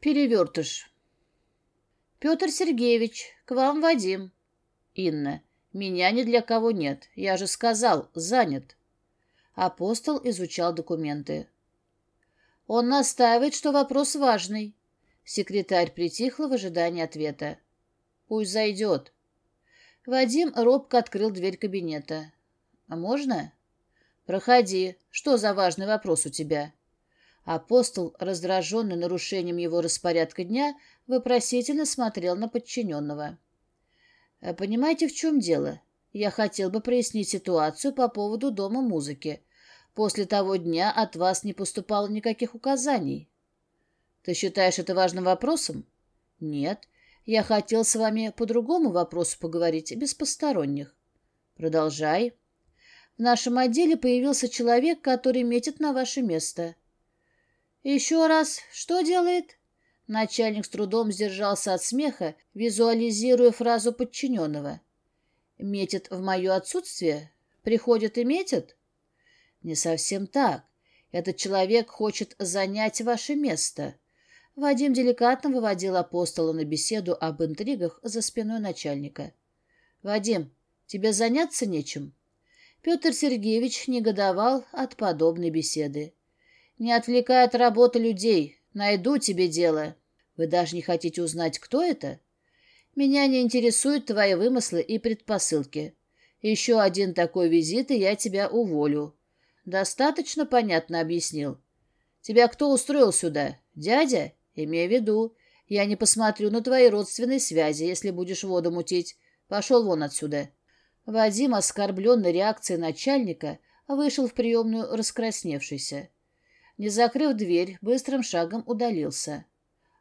Перевертыш. Петр Сергеевич, к вам Вадим. Инна. Меня ни для кого нет. Я же сказал, занят. Апостол изучал документы. Он настаивает, что вопрос важный. Секретарь притихла в ожидании ответа. Пусть зайдет. Вадим робко открыл дверь кабинета. «А можно?» «Проходи. Что за важный вопрос у тебя?» Апостол, раздраженный нарушением его распорядка дня, вопросительно смотрел на подчиненного. «Э, «Понимаете, в чем дело? Я хотел бы прояснить ситуацию по поводу Дома музыки. После того дня от вас не поступало никаких указаний». «Ты считаешь это важным вопросом?» «Нет. Я хотел с вами по другому вопросу поговорить, без посторонних». «Продолжай». «В нашем отделе появился человек, который метит на ваше место». «Еще раз, что делает?» Начальник с трудом сдержался от смеха, визуализируя фразу подчиненного. «Метит в мое отсутствие? Приходит и метит?» «Не совсем так. Этот человек хочет занять ваше место». Вадим деликатно выводил апостола на беседу об интригах за спиной начальника. «Вадим, тебе заняться нечем?» Петр Сергеевич негодовал от подобной беседы. Не отвлекай от работы людей. Найду тебе дело. Вы даже не хотите узнать, кто это? Меня не интересуют твои вымыслы и предпосылки. Еще один такой визит, и я тебя уволю. Достаточно понятно объяснил. Тебя кто устроил сюда? Дядя? Имей в виду, я не посмотрю на твои родственные связи, если будешь воду мутить. Пошел вон отсюда. Вадим, оскорбленной реакцией начальника, вышел в приемную раскрасневшийся. Не закрыв дверь, быстрым шагом удалился.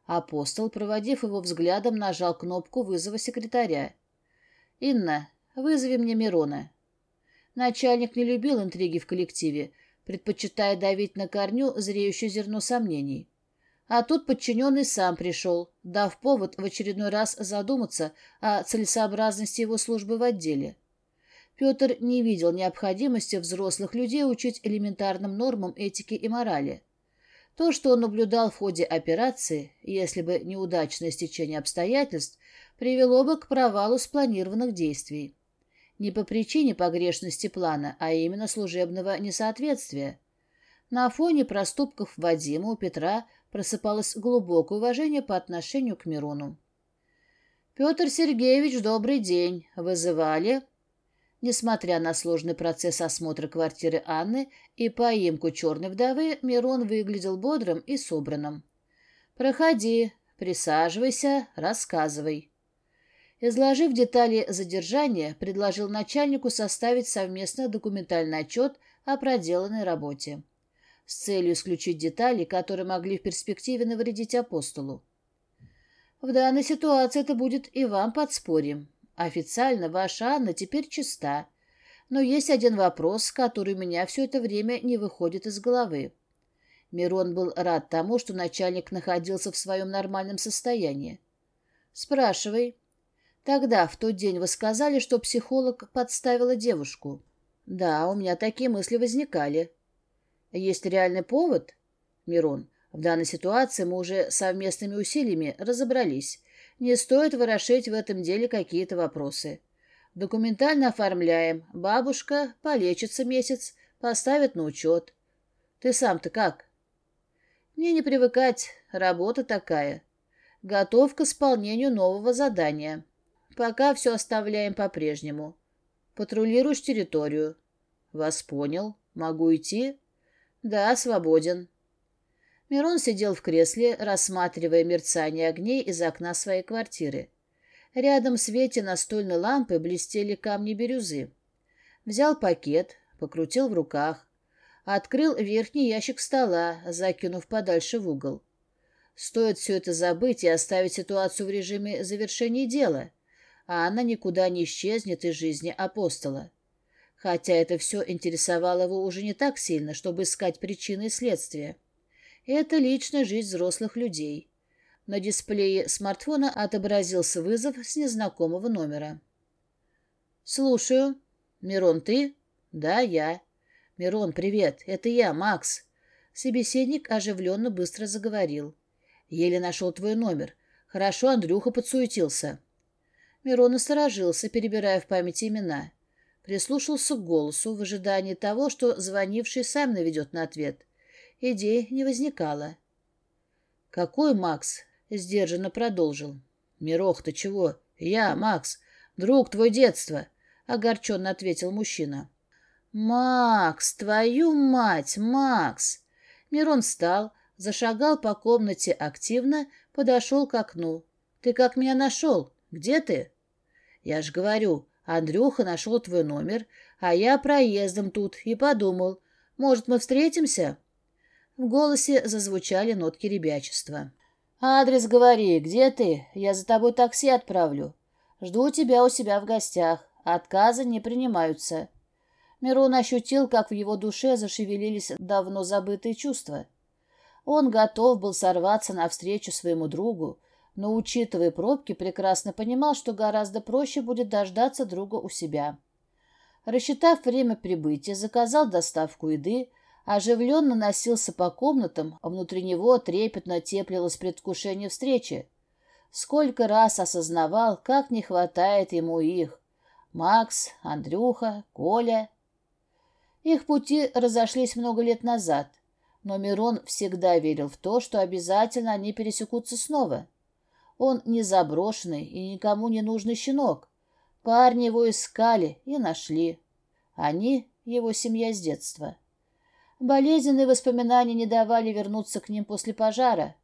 Апостол, проводив его взглядом, нажал кнопку вызова секретаря. «Инна, вызови мне Мирона». Начальник не любил интриги в коллективе, предпочитая давить на корню зреющее зерно сомнений. А тут подчиненный сам пришел, дав повод в очередной раз задуматься о целесообразности его службы в отделе. Петр не видел необходимости взрослых людей учить элементарным нормам этики и морали. То, что он наблюдал в ходе операции, если бы неудачное стечение обстоятельств, привело бы к провалу спланированных действий. Не по причине погрешности плана, а именно служебного несоответствия. На фоне проступков Вадима у Петра просыпалось глубокое уважение по отношению к Мирону. «Петр Сергеевич, добрый день. Вызывали?» Несмотря на сложный процесс осмотра квартиры Анны и поимку черной вдовы, Мирон выглядел бодрым и собранным. «Проходи, присаживайся, рассказывай». Изложив детали задержания, предложил начальнику составить совместно документальный отчет о проделанной работе с целью исключить детали, которые могли в перспективе навредить апостолу. В данной ситуации это будет и вам подспорьем. Официально ваша Анна теперь чиста. Но есть один вопрос, который у меня все это время не выходит из головы. Мирон был рад тому, что начальник находился в своем нормальном состоянии. «Спрашивай». «Тогда, в тот день, вы сказали, что психолог подставила девушку». «Да, у меня такие мысли возникали». «Есть реальный повод?» «Мирон, в данной ситуации мы уже совместными усилиями разобрались. Не стоит ворошить в этом деле какие-то вопросы. Документально оформляем. Бабушка полечится месяц, поставят на учет. Ты сам-то как? Мне не привыкать, работа такая. Готов к исполнению нового задания. Пока все оставляем по-прежнему. Патрулируешь территорию. Вас понял. Могу идти? Да, свободен. Мирон сидел в кресле, рассматривая мерцание огней из окна своей квартиры. Рядом в свете настольной лампы блестели камни бирюзы. Взял пакет, покрутил в руках. Открыл верхний ящик стола, закинув подальше в угол. Стоит все это забыть и оставить ситуацию в режиме завершения дела, а она никуда не исчезнет из жизни апостола. Хотя это все интересовало его уже не так сильно, чтобы искать причины и следствия. Это личная жизнь взрослых людей. На дисплее смартфона отобразился вызов с незнакомого номера. «Слушаю. Мирон, ты?» «Да, я». «Мирон, привет. Это я, Макс». Собеседник оживленно быстро заговорил. Еле нашел твой номер. Хорошо Андрюха подсуетился. Мирон насторожился, перебирая в памяти имена. Прислушался к голосу в ожидании того, что звонивший сам наведет на ответ. Идей не возникало. «Какой Макс?» — сдержанно продолжил. «Мирох, ты чего? Я, Макс, друг твой детства», — огорченно ответил мужчина. «Макс, твою мать, Макс!» Мирон встал, зашагал по комнате активно, подошел к окну. «Ты как меня нашел? Где ты?» «Я ж говорю, Андрюха нашел твой номер, а я проездом тут и подумал, может, мы встретимся?» В голосе зазвучали нотки ребячества. «Адрес говори, где ты? Я за тобой такси отправлю. Жду тебя у себя в гостях. Отказы не принимаются». Мирон ощутил, как в его душе зашевелились давно забытые чувства. Он готов был сорваться навстречу своему другу, но, учитывая пробки, прекрасно понимал, что гораздо проще будет дождаться друга у себя. Рассчитав время прибытия, заказал доставку еды, оживленно носился по комнатам, а внутри него трепетно теплилось предвкушение встречи. Сколько раз осознавал, как не хватает ему их. Макс, Андрюха, Коля. Их пути разошлись много лет назад, но Мирон всегда верил в то, что обязательно они пересекутся снова. Он не заброшенный и никому не нужный щенок. Парни его искали и нашли. Они — его семья с детства. Болезненные воспоминания не давали вернуться к ним после пожара.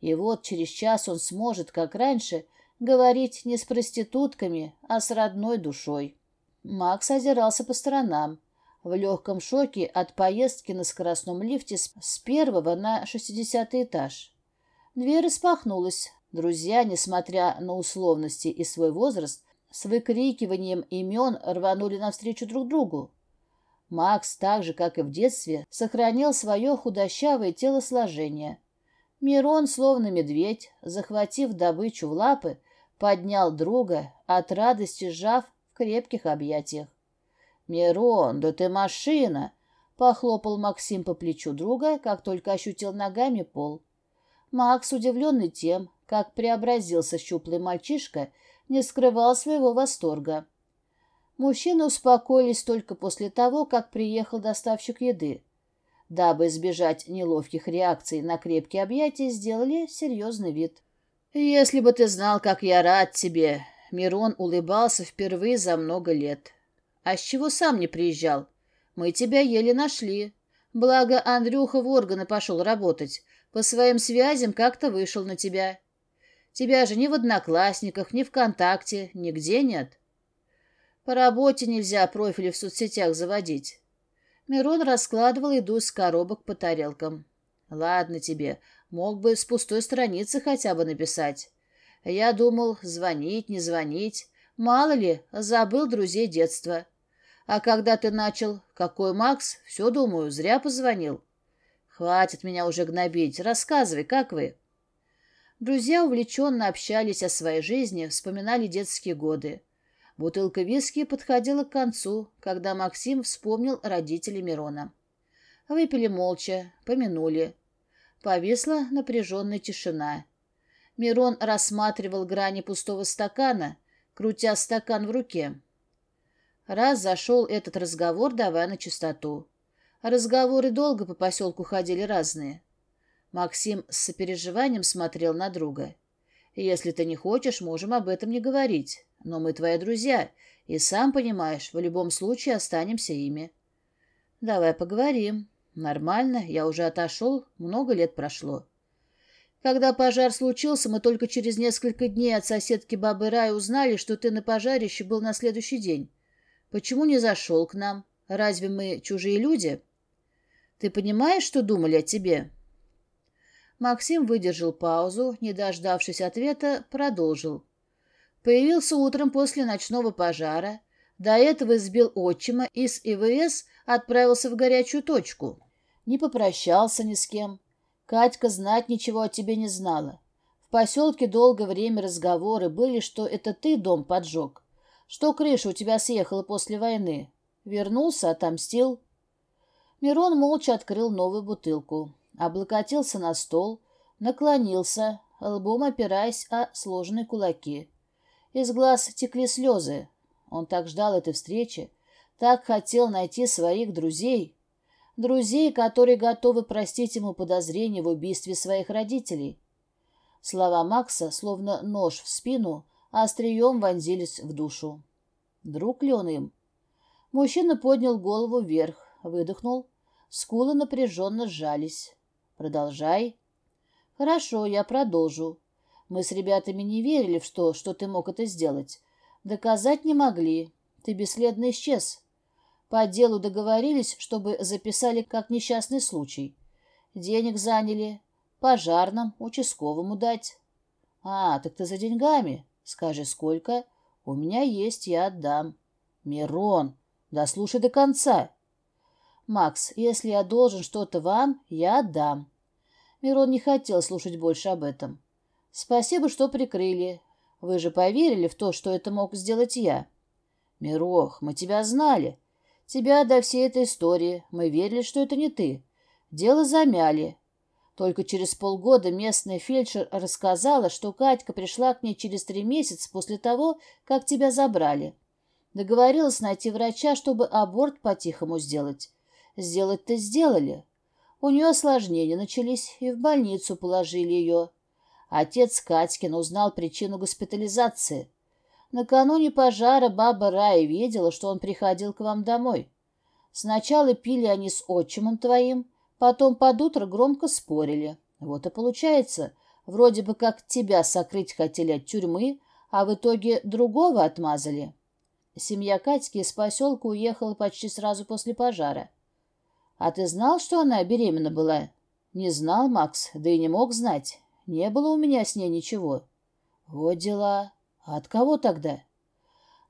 И вот через час он сможет, как раньше, говорить не с проститутками, а с родной душой. Макс озирался по сторонам в легком шоке от поездки на скоростном лифте с первого на шестидесятый этаж. Дверь распахнулась. Друзья, несмотря на условности и свой возраст, с выкрикиванием имен рванули навстречу друг другу. Макс, так же, как и в детстве, сохранил свое худощавое телосложение. Мирон, словно медведь, захватив добычу в лапы, поднял друга, от радости сжав в крепких объятиях. «Мирон, да ты машина!» — похлопал Максим по плечу друга, как только ощутил ногами пол. Макс, удивленный тем, как преобразился щуплый мальчишка, не скрывал своего восторга. Мужчины успокоились только после того, как приехал доставщик еды. Дабы избежать неловких реакций на крепкие объятия, сделали серьезный вид. «Если бы ты знал, как я рад тебе!» Мирон улыбался впервые за много лет. А с чего сам не приезжал? Мы тебя еле нашли. Благо, Андрюха в органы пошел работать. По своим связям как-то вышел на тебя. Тебя же ни в Одноклассниках, ни ВКонтакте, нигде нет. По работе нельзя профили в соцсетях заводить. Мирон раскладывал еду из коробок по тарелкам. Ладно тебе, мог бы с пустой страницы хотя бы написать. Я думал, звонить, не звонить. Мало ли, забыл друзей детства. А когда ты начал, какой Макс, все, думаю, зря позвонил. Хватит меня уже гнобить. Рассказывай, как вы?» Друзья увлеченно общались о своей жизни, вспоминали детские годы. Бутылка виски подходила к концу, когда Максим вспомнил родителей Мирона. Выпили молча, помянули. Повисла напряженная тишина. Мирон рассматривал грани пустого стакана, крутя стакан в руке. Раз зашел этот разговор, давай на чистоту. Разговоры долго по поселку ходили разные. Максим с сопереживанием смотрел на друга. «Если ты не хочешь, можем об этом не говорить. Но мы твои друзья, и сам понимаешь, в любом случае останемся ими». «Давай поговорим. Нормально, я уже отошел, много лет прошло». Когда пожар случился, мы только через несколько дней от соседки бабы Рай узнали, что ты на пожарище был на следующий день. Почему не зашел к нам? Разве мы чужие люди? Ты понимаешь, что думали о тебе?» Максим выдержал паузу, не дождавшись ответа, продолжил. Появился утром после ночного пожара. До этого избил отчима и с ИВС отправился в горячую точку. Не попрощался ни с кем. Катька знать ничего о тебе не знала. В поселке долгое время разговоры были, что это ты дом поджег. Что крыша у тебя съехала после войны? Вернулся, отомстил?» Мирон молча открыл новую бутылку, облокотился на стол, Наклонился, лбом опираясь о сложенные кулаки. Из глаз текли слезы. Он так ждал этой встречи, так хотел найти своих друзей. Друзей, которые готовы простить ему подозрения в убийстве своих родителей. Слова Макса, словно нож в спину, острием вонзились в душу. Друг ли он им? Мужчина поднял голову вверх, выдохнул. Скулы напряженно сжались. «Продолжай». «Хорошо, я продолжу. Мы с ребятами не верили в то, что ты мог это сделать. Доказать не могли. Ты бесследно исчез. По делу договорились, чтобы записали как несчастный случай. Денег заняли. Пожарным, участковому дать. А, так ты за деньгами. Скажи, сколько? У меня есть, я отдам. Мирон, да слушай до конца. Макс, если я должен что-то вам, я отдам. Мирон не хотел слушать больше об этом. Спасибо, что прикрыли. Вы же поверили в то, что это мог сделать я. Мирох, мы тебя знали. Тебя до всей этой истории. Мы верили, что это не ты. Дело замяли. Только через полгода местная фельдшер рассказала, что Катька пришла к ней через три месяца после того, как тебя забрали. Договорилась найти врача, чтобы аборт по-тихому сделать. Сделать-то сделали. У нее осложнения начались, и в больницу положили ее. Отец Катькин узнал причину госпитализации. Накануне пожара баба Рая видела, что он приходил к вам домой. Сначала пили они с отчимом твоим, потом под утро громко спорили. Вот и получается, вроде бы как тебя сокрыть хотели от тюрьмы, а в итоге другого отмазали. Семья Катьки из поселка уехала почти сразу после пожара. А ты знал, что она беременна была? Не знал, Макс, да и не мог знать. Не было у меня с ней ничего. Вот дела. А от кого тогда?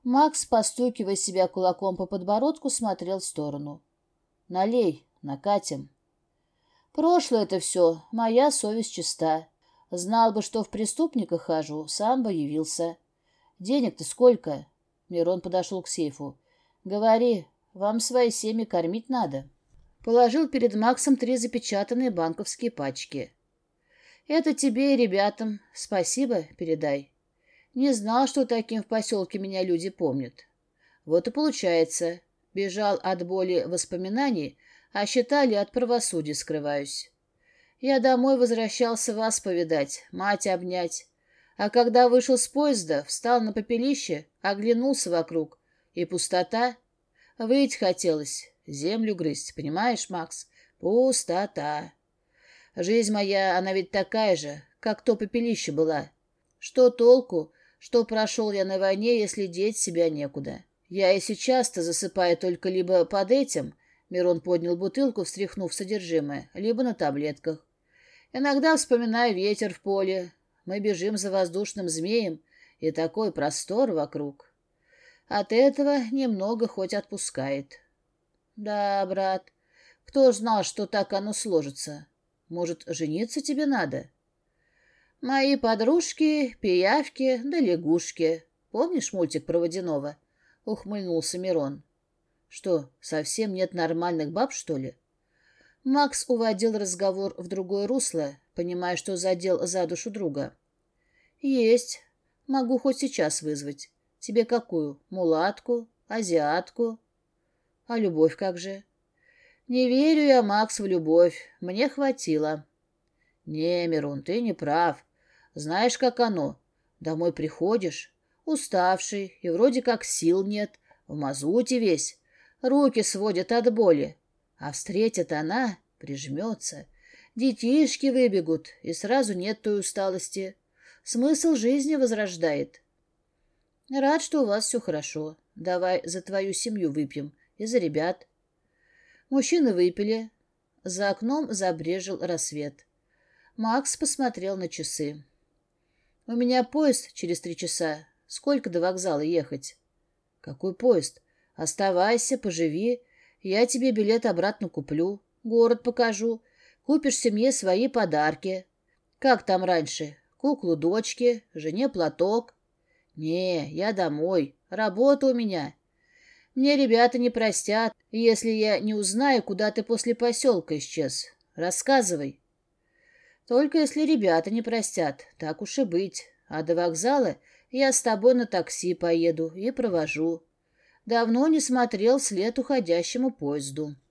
Макс, постукивая себя кулаком по подбородку, смотрел в сторону. Налей, накатим. Прошлое это все, моя совесть чиста. Знал бы, что в преступниках хожу, сам бы явился. Денег-то сколько? Мирон подошел к сейфу. Говори, вам свои семьи кормить надо. Положил перед Максом три запечатанные банковские пачки. Это тебе и ребятам. Спасибо, передай. Не знал, что таким в поселке меня люди помнят. Вот и получается. Бежал от боли воспоминаний, а считали от правосудия скрываюсь. Я домой возвращался вас повидать, мать обнять. А когда вышел с поезда, встал на попелище, оглянулся вокруг. И пустота. Выйти хотелось, землю грызть, понимаешь, Макс? Пустота. Жизнь моя, она ведь такая же, как то попелище была. Что толку, что прошел я на войне, если деть себя некуда? Я и сейчас-то засыпаю только либо под этим, Мирон поднял бутылку, встряхнув содержимое, либо на таблетках. Иногда вспоминаю ветер в поле. Мы бежим за воздушным змеем, и такой простор вокруг. От этого немного хоть отпускает. Да, брат, кто знал, что так оно сложится? Может, жениться тебе надо? Мои подружки, пиявки да лягушки. Помнишь мультик про водяного? Ухмыльнулся Мирон. Что, совсем нет нормальных баб, что ли? Макс уводил разговор в другое русло, понимая, что задел за душу друга. Есть. Могу хоть сейчас вызвать. Тебе какую? Мулатку? Азиатку? А любовь как же? Не верю я, Макс, в любовь. Мне хватило. Не, Мирон, ты не прав. Знаешь, как оно? Домой приходишь, уставший, и вроде как сил нет, в мазуте весь, руки сводят от боли. А встретит она, прижмется, детишки выбегут, и сразу нет той усталости. Смысл жизни возрождает. Рад, что у вас все хорошо. Давай за твою семью выпьем и за ребят. Мужчины выпили. За окном забрежил рассвет. Макс посмотрел на часы. У меня поезд через три часа. Сколько до вокзала ехать? Какой поезд? Оставайся, поживи. Я тебе билет обратно куплю. Город покажу. Купишь семье свои подарки. Как там раньше? Куклу дочки, жене платок. Не, я домой. Работа у меня. Мне ребята не простят, если я не узнаю, куда ты после поселка исчез. Рассказывай. Только если ребята не простят, так уж и быть. А до вокзала я с тобой на такси поеду и провожу. Давно не смотрел след уходящему поезду.